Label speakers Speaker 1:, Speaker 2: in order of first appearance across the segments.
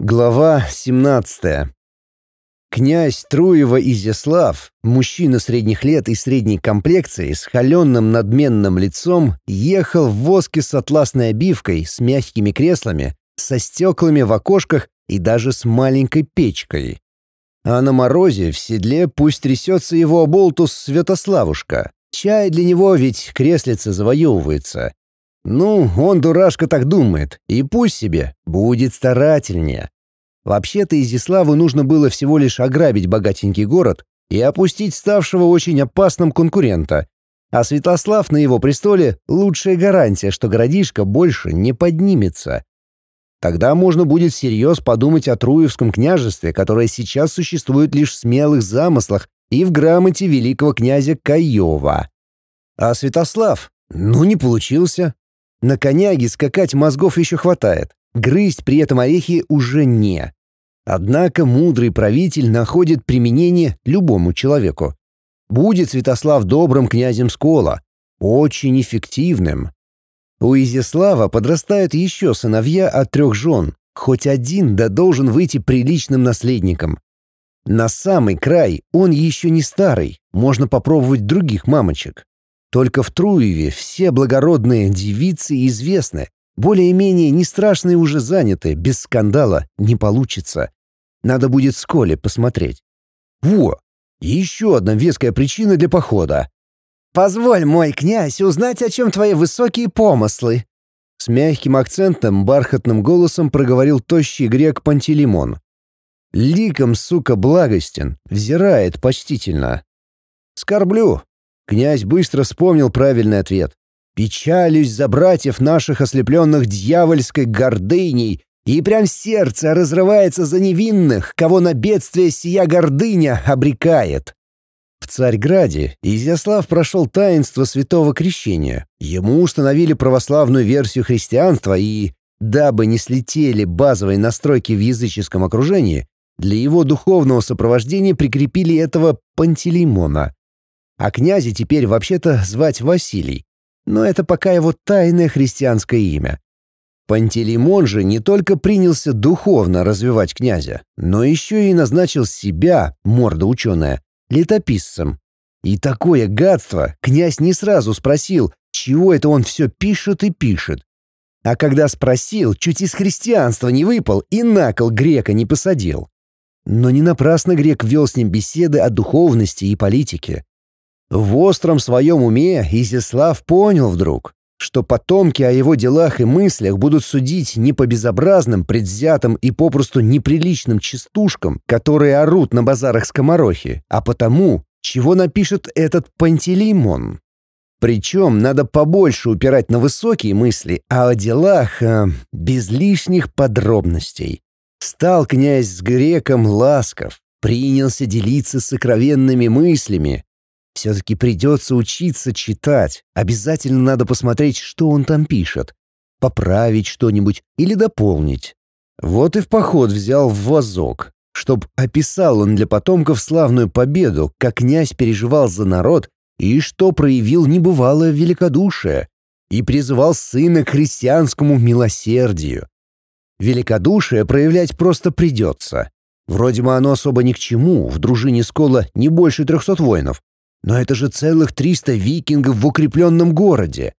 Speaker 1: Глава 17. Князь Труева Изяслав, мужчина средних лет и средней комплекции, с холеным надменным лицом, ехал в воске с атласной обивкой, с мягкими креслами, со стеклами в окошках и даже с маленькой печкой. А на морозе в седле пусть трясется его оболтус Святославушка. Чай для него ведь креслица завоевывается. Ну, он, дурашка, так думает, и пусть себе, будет старательнее. Вообще-то Изиславу нужно было всего лишь ограбить богатенький город и опустить ставшего очень опасным конкурента. А Святослав на его престоле — лучшая гарантия, что городишко больше не поднимется. Тогда можно будет всерьез подумать о Труевском княжестве, которое сейчас существует лишь в смелых замыслах и в грамоте великого князя Каева. А Святослав? Ну, не получился. На коняге скакать мозгов еще хватает, грызть при этом орехи уже не. Однако мудрый правитель находит применение любому человеку. Будет Святослав добрым князем Скола, очень эффективным. У Изяслава подрастают еще сыновья от трех жен, хоть один да должен выйти приличным наследником. На самый край он еще не старый, можно попробовать других мамочек. Только в Труеве все благородные девицы известны. Более-менее не страшные уже заняты, без скандала не получится. Надо будет с Коле посмотреть. Во! Еще одна веская причина для похода.
Speaker 2: «Позволь, мой князь, узнать, о чем твои высокие помыслы».
Speaker 1: С мягким акцентом, бархатным голосом проговорил тощий грек Пантелеймон. Ликом, сука, благостен, взирает почтительно. «Скорблю, Князь быстро вспомнил правильный ответ. «Печалюсь за братьев наших, ослепленных дьявольской гордыней, и прям сердце разрывается за невинных, кого на бедствие сия гордыня обрекает». В Царьграде Изяслав прошел таинство святого крещения. Ему установили православную версию христианства и, дабы не слетели базовые настройки в языческом окружении, для его духовного сопровождения прикрепили этого Пантелеймона. А князя теперь вообще-то звать Василий. Но это пока его тайное христианское имя. Пантелеймон же не только принялся духовно развивать князя, но еще и назначил себя, морда ученая, летописцем. И такое гадство князь не сразу спросил, чего это он все пишет и пишет. А когда спросил, чуть из христианства не выпал и на кол грека не посадил. Но не напрасно грек вел с ним беседы о духовности и политике. В остром своем уме Изяслав понял вдруг, что потомки о его делах и мыслях будут судить не по безобразным, предвзятым и попросту неприличным частушкам, которые орут на базарах скоморохи, а потому, чего напишет этот Пантелеймон. Причем надо побольше упирать на высокие мысли, а о делах э, без лишних подробностей. Стал князь с греком ласков, принялся делиться сокровенными мыслями, все-таки придется учиться читать. Обязательно надо посмотреть, что он там пишет. Поправить что-нибудь или дополнить. Вот и в поход взял в вазок, чтоб описал он для потомков славную победу, как князь переживал за народ и что проявил небывалое великодушие, и призывал сына к христианскому милосердию. Великодушие проявлять просто придется. Вроде бы оно особо ни к чему, в дружине Скола не больше трехсот воинов, но это же целых 300 викингов в укрепленном городе.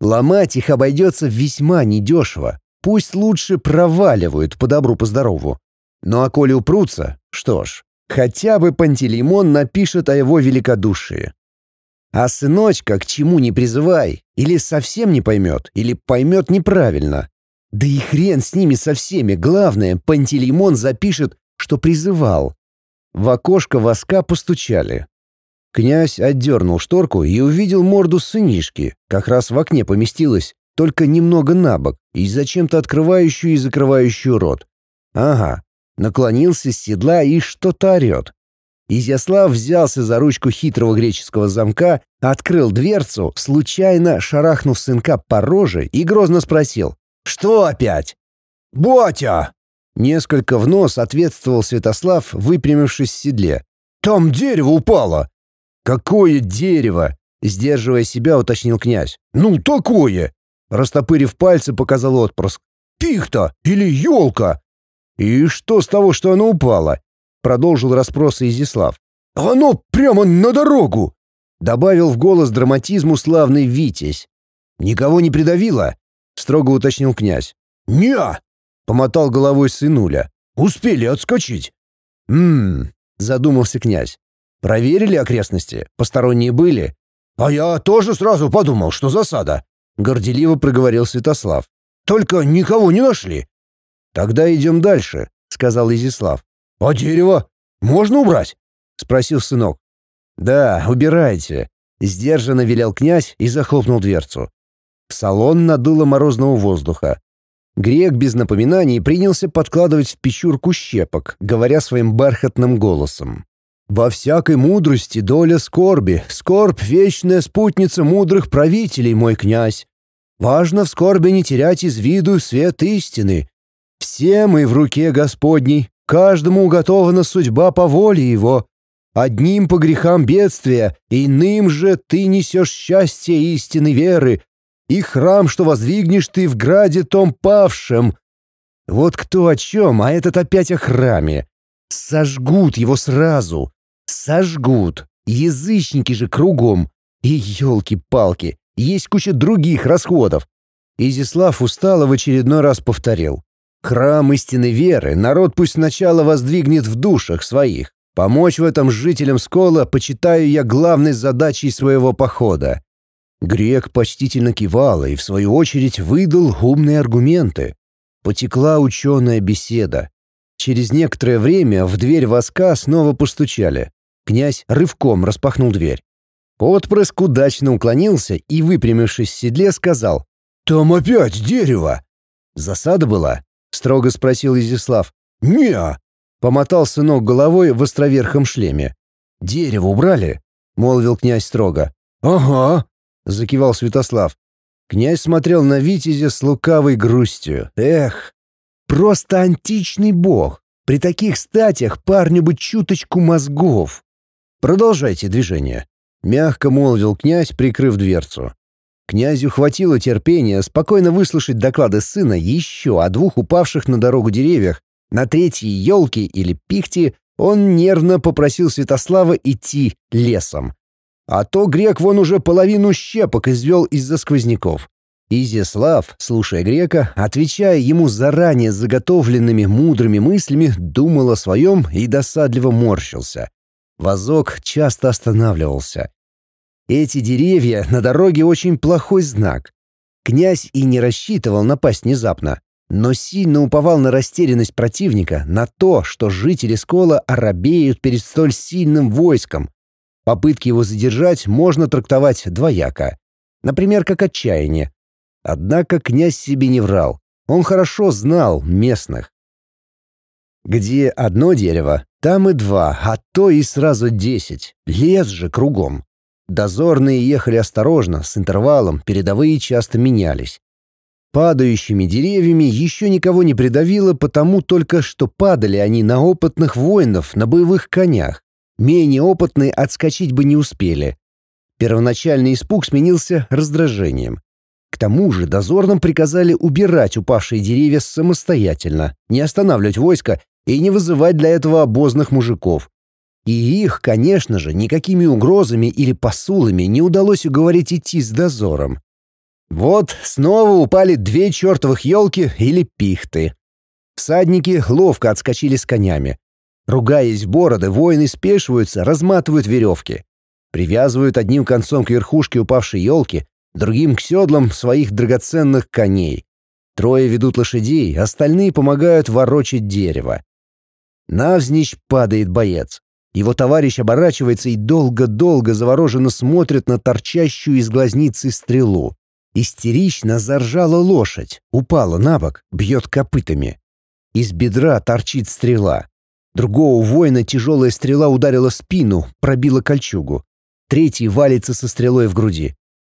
Speaker 1: Ломать их обойдется весьма недешево. Пусть лучше проваливают по добру, по здорову. Ну а коли упрутся, что ж, хотя бы Пантелеймон напишет о его великодушии. А сыночка к чему не призывай, или совсем не поймет, или поймет неправильно. Да и хрен с ними со всеми, главное, Пантелеймон запишет, что призывал. В окошко воска постучали. Князь отдернул шторку и увидел морду сынишки, как раз в окне поместилась, только немного набок, и зачем-то открывающую и закрывающую рот. Ага, наклонился с седла и что-то орет. Изяслав взялся за ручку хитрого греческого замка, открыл дверцу, случайно шарахнув сынка по роже и грозно спросил «Что опять?» «Ботя!» Несколько в нос ответствовал Святослав, выпрямившись в седле. «Там дерево упало!» «Какое дерево?» — сдерживая себя, уточнил князь. «Ну, такое!» — растопырив пальцы, показал отпрыск. «Пихта или елка?» «И что с того, что оно упало?» — продолжил расспросы Изяслав. «Оно прямо на дорогу!» — добавил в голос драматизму славный Витязь. «Никого не придавило?» — строго уточнил князь. «Не-а!» помотал головой сынуля. «Успели отскочить!» «Ммм», — задумался князь. «Проверили окрестности? Посторонние были?» «А я тоже сразу подумал, что засада», — горделиво проговорил Святослав. «Только никого не нашли». «Тогда идем дальше», — сказал Изислав. «А дерево можно убрать?» — спросил сынок. «Да, убирайте», — сдержанно велел князь и захлопнул дверцу. В салон надуло морозного воздуха. Грек без напоминаний принялся подкладывать в печурку щепок, говоря своим бархатным голосом. «Во всякой мудрости доля скорби, скорбь — вечная спутница мудрых правителей, мой князь. Важно в скорби не терять из виду свет истины. Все мы в руке Господней, каждому уготована судьба по воле его. Одним по грехам бедствия, иным же ты несешь счастье истины веры, и храм, что воздвигнешь ты в граде том павшем. Вот кто о чем, а этот опять о храме. Сожгут его сразу. Сожгут. Язычники же кругом. И елки-палки, есть куча других расходов. Изислав устало в очередной раз повторил. Храм истинной веры народ пусть сначала воздвигнет в душах своих. Помочь в этом жителям Скола почитаю я главной задачей своего похода. Грек почтительно кивал и, в свою очередь, выдал умные аргументы. Потекла ученая беседа. Через некоторое время в дверь воска снова постучали. Князь рывком распахнул дверь. Отпрыск удачно уклонился и, выпрямившись в седле, сказал «Там опять дерево!» «Засада была?» — строго спросил Изяслав. «Не-а!» — помотал сынок головой в островерхом шлеме. «Дерево убрали?» — молвил князь строго. «Ага», — закивал Святослав. Князь смотрел на Витязя с лукавой грустью. «Эх, просто античный бог. При таких статях парню бы чуточку мозгов». «Продолжайте движение», — мягко молвил князь, прикрыв дверцу. Князю хватило терпения спокойно выслушать доклады сына еще о двух упавших на дорогу деревьях. На третьей елке или пихте он нервно попросил Святослава идти лесом. А то грек вон уже половину щепок извел из-за сквозняков. Изяслав, слушая грека, отвечая ему заранее заготовленными мудрыми мыслями, думал о своем и досадливо морщился. Вазок часто останавливался. Эти деревья на дороге очень плохой знак. Князь и не рассчитывал напасть внезапно, но сильно уповал на растерянность противника, на то, что жители Скола оробеют перед столь сильным войском, Попытки его задержать можно трактовать двояко. Например, как отчаяние. Однако князь себе не врал. Он хорошо знал местных. Где одно дерево, там и два, а то и сразу десять. Лес же кругом. Дозорные ехали осторожно, с интервалом, передовые часто менялись. Падающими деревьями еще никого не придавило, потому только что падали они на опытных воинов на боевых конях. Менее опытные отскочить бы не успели. Первоначальный испуг сменился раздражением. К тому же дозорным приказали убирать упавшие деревья самостоятельно, не останавливать войско и не вызывать для этого обозных мужиков. И их, конечно же, никакими угрозами или посулами не удалось уговорить идти с дозором. Вот снова упали две чертовых елки или пихты. Всадники ловко отскочили с конями. Ругаясь в бороды, воины спешиваются, разматывают веревки. Привязывают одним концом к верхушке упавшей елки, другим к седлам своих драгоценных коней. Трое ведут лошадей, остальные помогают ворочать дерево. Навзничь падает боец. Его товарищ оборачивается и долго-долго завороженно смотрит на торчащую из глазницы стрелу. Истерично заржала лошадь, упала на бок, бьет копытами. Из бедра торчит стрела. Другого воина тяжелая стрела ударила спину, пробила кольчугу. Третий валится со стрелой в груди.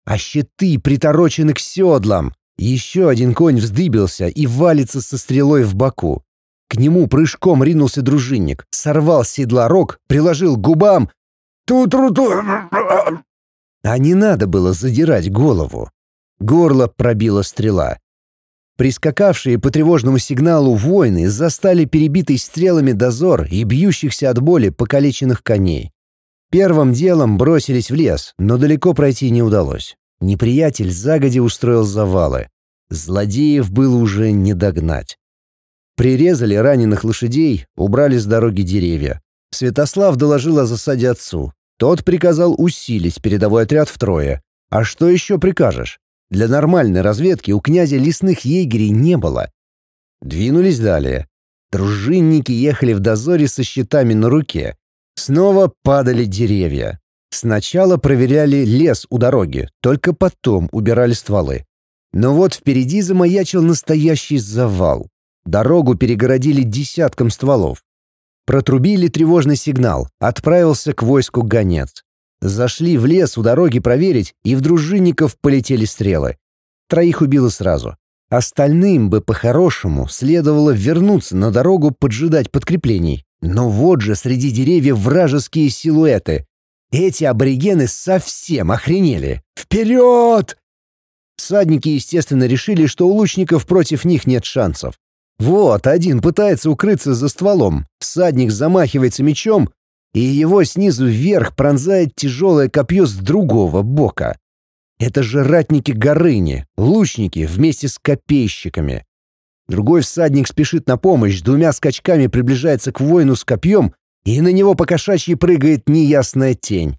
Speaker 1: А щиты приторочены к седлам. Еще один конь вздыбился и валится со стрелой в боку. К нему прыжком ринулся дружинник, сорвал седла рог, приложил к губам. Ту-тру-ту. А не надо было задирать голову. Горло пробила стрела. Прискакавшие по тревожному сигналу воины застали перебитый стрелами дозор и бьющихся от боли покалеченных коней. Первым делом бросились в лес, но далеко пройти не удалось. Неприятель загоди устроил завалы. Злодеев было уже не догнать. Прирезали раненых лошадей, убрали с дороги деревья. Святослав доложил о засаде отцу. Тот приказал усилить передовой отряд втрое. А что еще прикажешь? Для нормальной разведки у князя лесных егерей не было. Двинулись далее. Дружинники ехали в дозоре со щитами на руке. Снова падали деревья. Сначала проверяли лес у дороги, только потом убирали стволы. Но вот впереди замаячил настоящий завал. Дорогу перегородили десятком стволов. Протрубили тревожный сигнал, отправился к войску гонец. Зашли в лес у дороги проверить, и в дружинников полетели стрелы. Троих убило сразу. Остальным бы по-хорошему следовало вернуться на дорогу поджидать подкреплений. Но вот же среди деревьев вражеские силуэты. Эти аборигены совсем охренели. Вперед! Всадники, естественно, решили, что у лучников против них нет шансов. Вот, один пытается укрыться за стволом, всадник замахивается мечом, и его снизу вверх пронзает тяжелое копье с другого бока. Это же ратники Горыни, лучники вместе с копейщиками. Другой всадник спешит на помощь, двумя скачками приближается к воину с копьем, и на него по кошачьи прыгает неясная тень.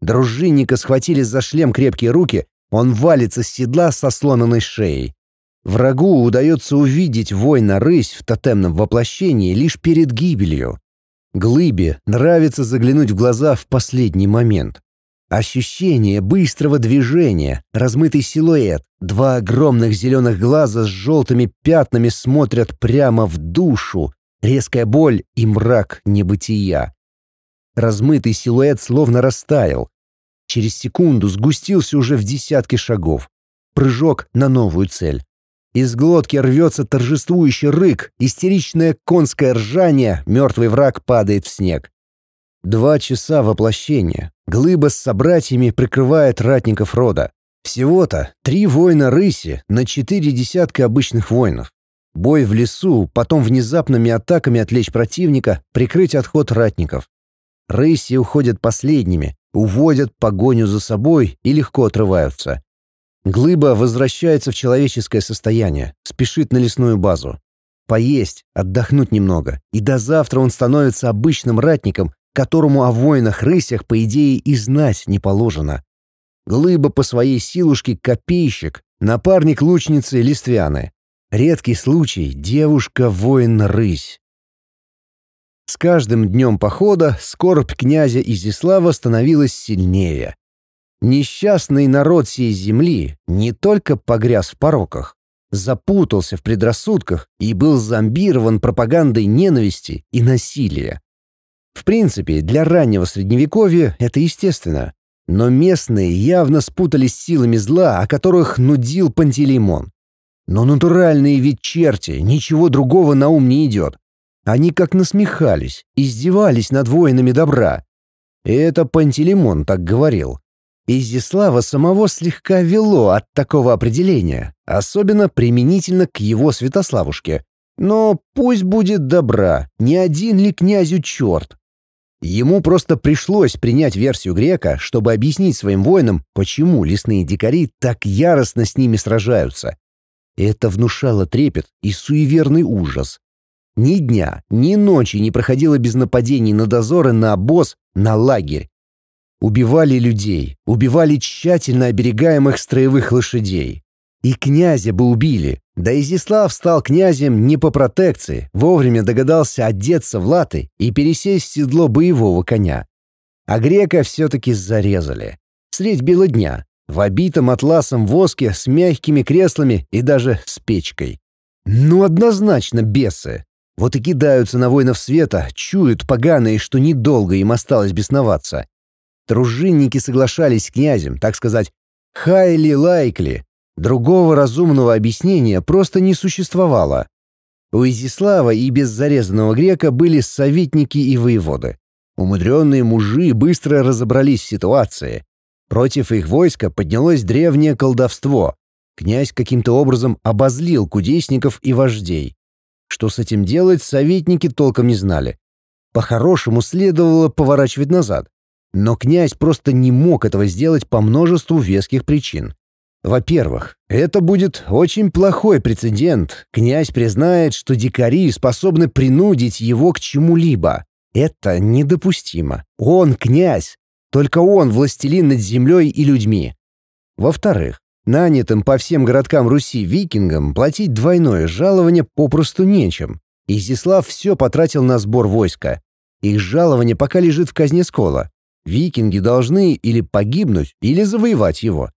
Speaker 1: Дружинника схватили за шлем крепкие руки, он валится с седла со сломанной шеей. Врагу удается увидеть воина-рысь в тотемном воплощении лишь перед гибелью. Глыбе нравится заглянуть в глаза в последний момент. Ощущение быстрого движения, размытый силуэт, два огромных зеленых глаза с желтыми пятнами смотрят прямо в душу, резкая боль и мрак небытия. Размытый силуэт словно растаял. Через секунду сгустился уже в десятки шагов. Прыжок на новую цель. Из глотки рвется торжествующий рык, истеричное конское ржание, мертвый враг падает в снег. Два часа воплощения. Глыба с собратьями прикрывает ратников рода. Всего-то три воина рыси на четыре десятка обычных воинов. Бой в лесу, потом внезапными атаками отвлечь противника, прикрыть отход ратников. Рыси уходят последними, уводят погоню за собой и легко отрываются. Глыба возвращается в человеческое состояние, спешит на лесную базу. Поесть, отдохнуть немного, и до завтра он становится обычным ратником, которому о воинах-рысях, по идее, и знать не положено. Глыба по своей силушке копейщик, напарник лучницы Листвяны. Редкий случай — девушка-воин-рысь. С каждым днем похода скорбь князя Изислава становилась сильнее. Несчастный народ сей земли не только погряз в пороках, запутался в предрассудках и был зомбирован пропагандой ненависти и насилия. В принципе, для раннего средневековья это естественно. Но местные явно спутались силами зла, о которых нудил Пантелеймон. Но натуральные ведь черти, ничего другого на ум не идет. Они как насмехались, издевались над воинами добра. И это Пантелеймон так говорил. Изяслава самого слегка вело от такого определения, особенно применительно к его Святославушке. Но пусть будет добра, не один ли князю черт. Ему просто пришлось принять версию грека, чтобы объяснить своим воинам, почему лесные дикари так яростно с ними сражаются. Это внушало трепет и суеверный ужас. Ни дня, ни ночи не проходило без нападений на дозоры, на обоз, на лагерь. Убивали людей, убивали тщательно оберегаемых строевых лошадей. И князя бы убили. Да Изяслав стал князем не по протекции, вовремя догадался одеться в латы и пересесть в седло боевого коня. А грека все-таки зарезали. Средь бела дня, в обитом атласом воске с мягкими креслами и даже с печкой. Ну, однозначно бесы. Вот и кидаются на воинов света, чуют поганые, что недолго им осталось бесноваться. Дружинники соглашались с князем, так сказать, хайли-лайкли. Другого разумного объяснения просто не существовало. У Изислава и без зарезанного грека были советники и воеводы. Умудренные мужи быстро разобрались в ситуации. Против их войска поднялось древнее колдовство. Князь каким-то образом обозлил кудесников и вождей. Что с этим делать, советники толком не знали. По-хорошему следовало поворачивать назад. Но князь просто не мог этого сделать по множеству веских причин. Во-первых, это будет очень плохой прецедент. Князь признает, что дикари способны принудить его к чему-либо. Это недопустимо. Он князь. Только он властелин над землей и людьми. Во-вторых, нанятым по всем городкам Руси викингам платить двойное жалование попросту нечем. Изяслав все потратил на сбор войска. Их жалование пока лежит в казне Скола. Викинги должны или погибнуть, или завоевать его.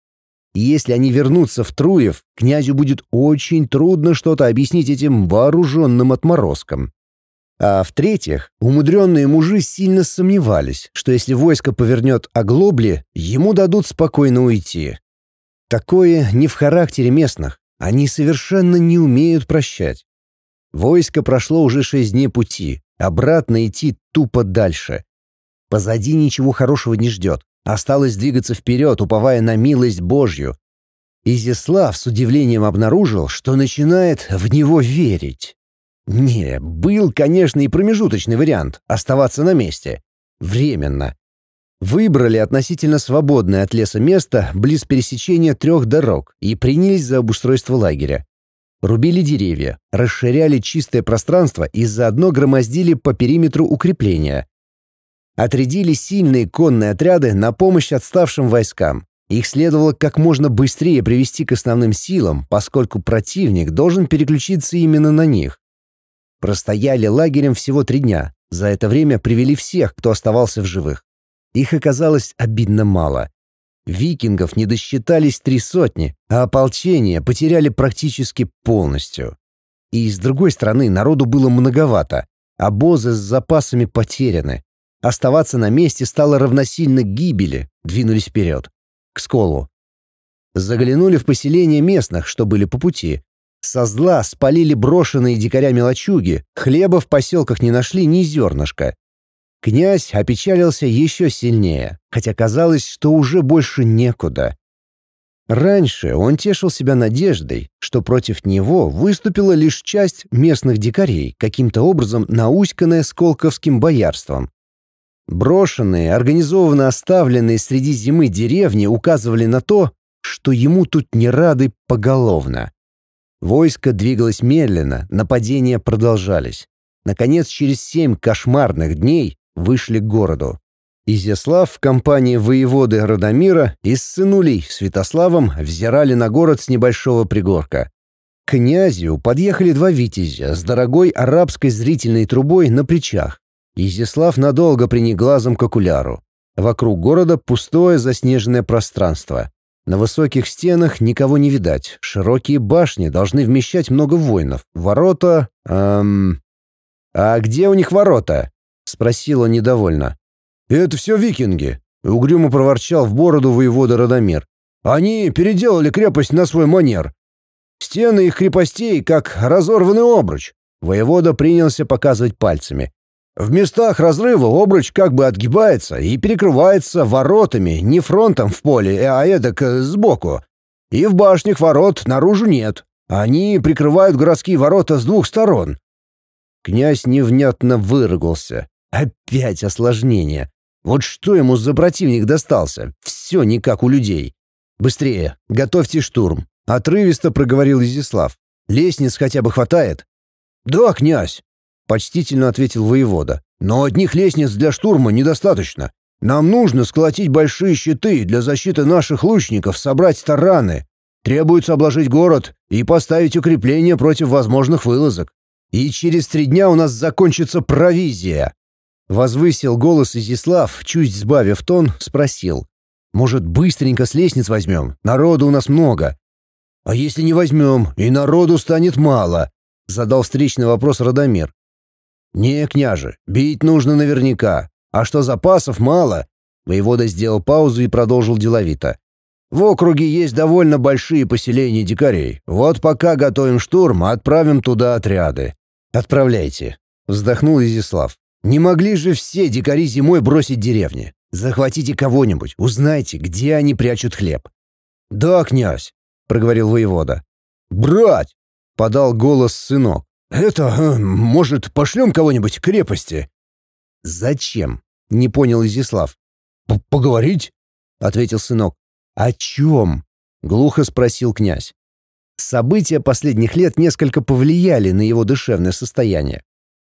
Speaker 1: И если они вернутся в Труев, князю будет очень трудно что-то объяснить этим вооруженным отморозкам. А в-третьих, умудренные мужи сильно сомневались, что если войско повернет оглобли, ему дадут спокойно уйти. Такое не в характере местных, они совершенно не умеют прощать. Войско прошло уже шесть дней пути, обратно идти тупо дальше. Позади ничего хорошего не ждет. Осталось двигаться вперед, уповая на милость Божью. Изяслав с удивлением обнаружил, что начинает в него верить. Не, был, конечно, и промежуточный вариант — оставаться на месте. Временно. Выбрали относительно свободное от леса место близ пересечения трех дорог и принялись за обустройство лагеря. Рубили деревья, расширяли чистое пространство и заодно громоздили по периметру укрепления. Отрядили сильные конные отряды на помощь отставшим войскам. Их следовало как можно быстрее привести к основным силам, поскольку противник должен переключиться именно на них. Простояли лагерем всего три дня. За это время привели всех, кто оставался в живых. Их оказалось обидно мало. Викингов не досчитались три сотни, а ополчение потеряли практически полностью. И с другой стороны, народу было многовато. Обозы с запасами потеряны. Оставаться на месте стало равносильно гибели, двинулись вперед. К сколу. Заглянули в поселение местных, что были по пути. Со зла спалили брошенные дикарями лачуги, хлеба в поселках не нашли ни зернышка. Князь опечалился еще сильнее, хотя казалось, что уже больше некуда. Раньше он тешил себя надеждой, что против него выступила лишь часть местных дикарей, каким-то образом науськанная сколковским боярством. Брошенные, организованно оставленные среди зимы деревни указывали на то, что ему тут не рады поголовно. Войско двигалось медленно, нападения продолжались. Наконец, через семь кошмарных дней вышли к городу. Изяслав в компании воеводы Радомира и с сынулей Святославом взирали на город с небольшого пригорка. К князю подъехали два витязя с дорогой арабской зрительной трубой на плечах. Изяслав надолго приник глазом к окуляру. Вокруг города пустое заснеженное пространство. На высоких стенах никого не видать. Широкие башни должны вмещать много воинов. Ворота... Эм... «А где у них ворота?» — спросил он недовольно. «Это все викинги», — угрюмо проворчал в бороду воевода Радомир. «Они переделали крепость на свой манер. Стены их крепостей, как разорванный обруч». Воевода принялся показывать пальцами. В местах разрыва обруч как бы отгибается и перекрывается воротами, не фронтом в поле, а эдак э, сбоку. И в башнях ворот наружу нет. Они прикрывают городские ворота с двух сторон. Князь невнятно выругался. Опять осложнение. Вот что ему за противник достался? Все не как у людей. Быстрее, готовьте штурм. Отрывисто проговорил Изяслав. Лестниц хотя бы хватает? Да, князь. — почтительно ответил воевода. «Но одних лестниц для штурма недостаточно. Нам нужно сколотить большие щиты для защиты наших лучников, собрать тараны. Требуется обложить город и поставить укрепления против возможных вылазок. И через три дня у нас закончится провизия». Возвысил голос Изяслав, чуть сбавив тон, спросил. «Может, быстренько с лестниц возьмем? Народу у нас много». «А если не возьмем, и народу станет мало?» — задал встречный вопрос Радомир. «Не, княже, бить нужно наверняка. А что запасов мало?» Воевода сделал паузу и продолжил деловито. «В округе есть довольно большие поселения дикарей. Вот пока готовим штурм, отправим туда отряды». «Отправляйте», — вздохнул Изяслав. «Не могли же все дикари зимой бросить деревни? Захватите кого-нибудь, узнайте, где они прячут хлеб». «Да, князь», — проговорил воевода. «Брать!» — подал голос сынок. «Это, э, может, пошлем кого-нибудь к крепости?» «Зачем?» — не понял Изяслав. «Поговорить?» — ответил сынок. «О чем?» — глухо спросил князь. События последних лет несколько повлияли на его душевное состояние.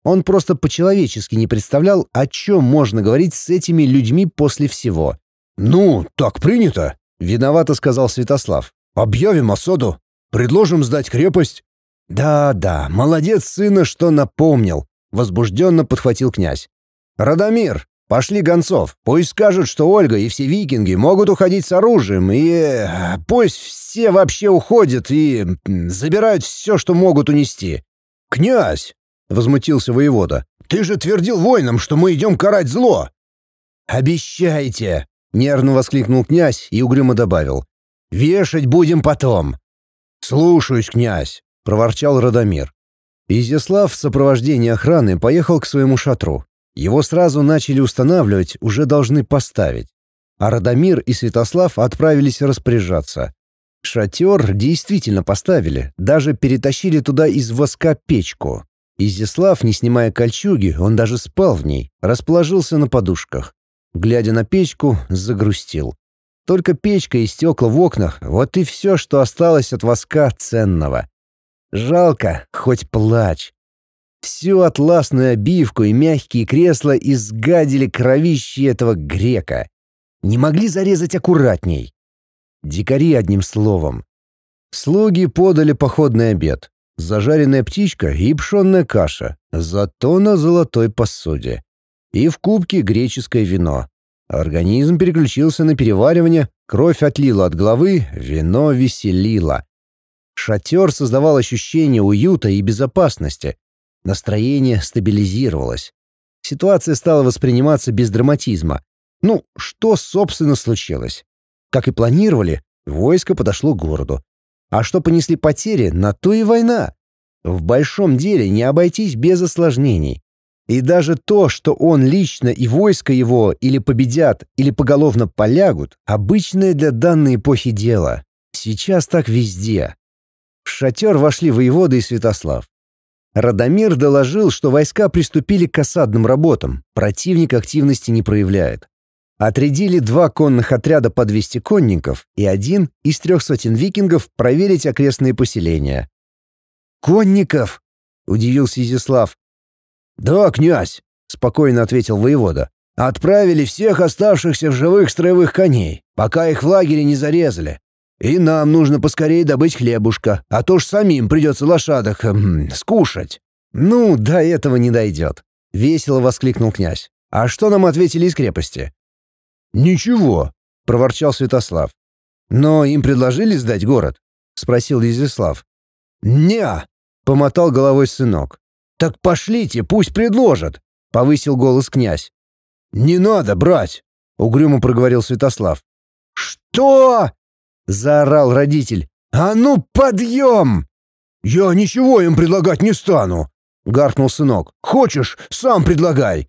Speaker 1: Он просто по-человечески не представлял, о чем можно говорить с этими людьми после всего.
Speaker 3: «Ну, так принято», —
Speaker 1: виновато сказал Святослав.
Speaker 3: «Объявим осаду. Предложим сдать крепость».
Speaker 1: «Да-да, молодец сына, что напомнил», — возбужденно подхватил князь. «Радомир, пошли гонцов. Пусть скажут, что Ольга и все викинги могут уходить с оружием, и э, пусть все вообще уходят и забирают все, что могут унести».
Speaker 3: «Князь!» — возмутился воевода. «Ты же твердил воинам, что мы идем карать зло!»
Speaker 1: «Обещайте!» — нервно воскликнул князь и угрюмо добавил. «Вешать будем потом!»
Speaker 3: «Слушаюсь, князь!» — проворчал Радомир.
Speaker 1: Изяслав в сопровождении охраны поехал к своему шатру. Его сразу начали устанавливать, уже должны поставить. А Радомир и Святослав отправились распоряжаться. Шатер действительно поставили, даже перетащили туда из воска печку. Изяслав, не снимая кольчуги, он даже спал в ней, расположился на подушках. Глядя на печку, загрустил. Только печка и стекла в окнах — вот и все, что осталось от воска ценного. Жалко, хоть плачь. Всю атласную обивку и мягкие кресла изгадили кровищи этого грека. Не могли зарезать аккуратней. Дикари одним словом. Слуги подали походный обед зажаренная птичка и пшенная каша, зато на золотой посуде. И в кубке греческое вино. Организм переключился на переваривание, кровь отлила от головы, вино веселило. Шатер создавал ощущение уюта и безопасности. Настроение стабилизировалось. Ситуация стала восприниматься без драматизма. Ну, что, собственно, случилось? Как и планировали, войско подошло к городу. А что понесли потери, на то и война. В большом деле не обойтись без осложнений. И даже то, что он лично и войско его или победят, или поголовно полягут, обычное для данной эпохи дело. Сейчас так везде. В шатер вошли воеводы и Святослав. Радомир доложил, что войска приступили к осадным работам, противник активности не проявляет. Отрядили два конных отряда по 200 конников и один из трех сотен викингов проверить окрестные поселения.
Speaker 3: «Конников!» — удивился Изяслав.
Speaker 1: «Да, князь!» — спокойно ответил воевода. «Отправили всех оставшихся в живых строевых коней, пока их в лагере не зарезали. И нам нужно поскорее добыть хлебушка, а то ж самим придется лошадок эм, скушать». «Ну, до этого не дойдет», — весело воскликнул князь. «А что нам ответили из крепости?»
Speaker 3: «Ничего», — проворчал Святослав.
Speaker 1: «Но им предложили сдать город?» — спросил Изяслав.
Speaker 3: «Не!» — помотал головой сынок.
Speaker 1: «Так пошлите, пусть предложат!» — повысил голос князь.
Speaker 3: «Не надо брать!» — угрюмо проговорил Святослав.
Speaker 1: «Что?» — заорал родитель. «А ну, подъем!»
Speaker 3: «Я ничего им предлагать не стану!» — гаркнул сынок. «Хочешь, сам предлагай!»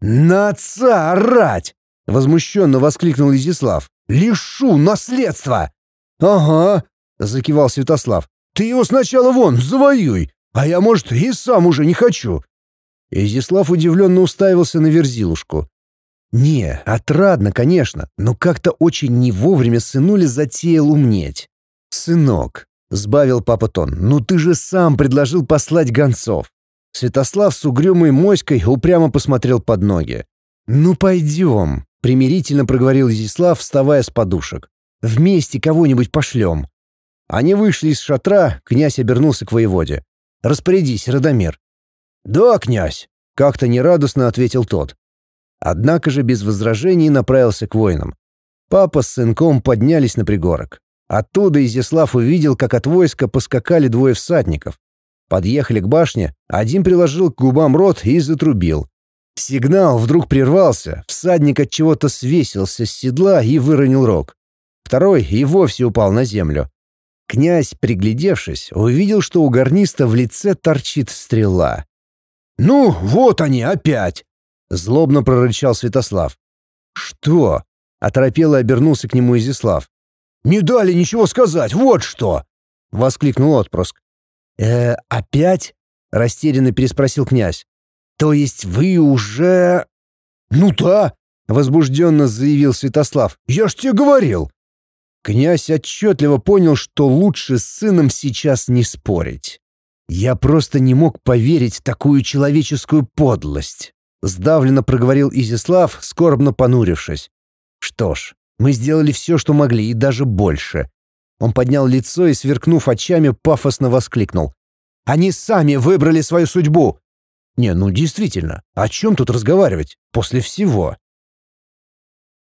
Speaker 1: «На отца орать!» — возмущенно воскликнул Изяслав.
Speaker 3: «Лишу наследства!»
Speaker 1: «Ага!» — закивал Святослав.
Speaker 3: Ты его сначала вон, завоюй, а я, может, и сам уже не хочу».
Speaker 1: Изяслав удивленно уставился на Верзилушку. Не, отрадно, конечно, но как-то очень не вовремя сынули затеял умнеть. «Сынок», — сбавил папа тон, — «ну ты же сам предложил послать гонцов». Святослав с угрюмой моськой упрямо посмотрел под ноги. «Ну пойдем», — примирительно проговорил Изяслав, вставая с подушек. «Вместе кого-нибудь пошлем. Они вышли из шатра, князь обернулся к воеводе. «Распорядись, Радомир».
Speaker 3: «Да, князь», —
Speaker 1: как-то нерадостно ответил тот. Однако же без возражений направился к воинам. Папа с сынком поднялись на пригорок. Оттуда Изяслав увидел, как от войска поскакали двое всадников. Подъехали к башне, один приложил к губам рот и затрубил. Сигнал вдруг прервался, всадник от чего-то свесился с седла и выронил рог. Второй и вовсе упал на землю. Князь, приглядевшись, увидел, что у гарниста в лице торчит стрела.
Speaker 3: «Ну, вот они опять!»
Speaker 1: — злобно прорычал Святослав. «Что?» — оторопело обернулся к нему Изяслав.
Speaker 3: Не дали ничего сказать, вот что!» — воскликнул отпрыск.
Speaker 1: «Э, опять?» — растерянно переспросил князь. «То есть вы уже...»
Speaker 3: «Ну да!» — возбужденно заявил Святослав. «Я ж тебе говорил!»
Speaker 1: Князь отчетливо понял, что лучше с сыном сейчас не спорить. «Я просто не мог поверить в такую человеческую подлость», — сдавленно проговорил Изяслав, скорбно понурившись. «Что ж, мы сделали все, что могли, и даже больше». Он поднял лицо и, сверкнув очами, пафосно воскликнул. «Они сами выбрали свою судьбу!» «Не, ну действительно, о чем тут разговаривать? После всего?»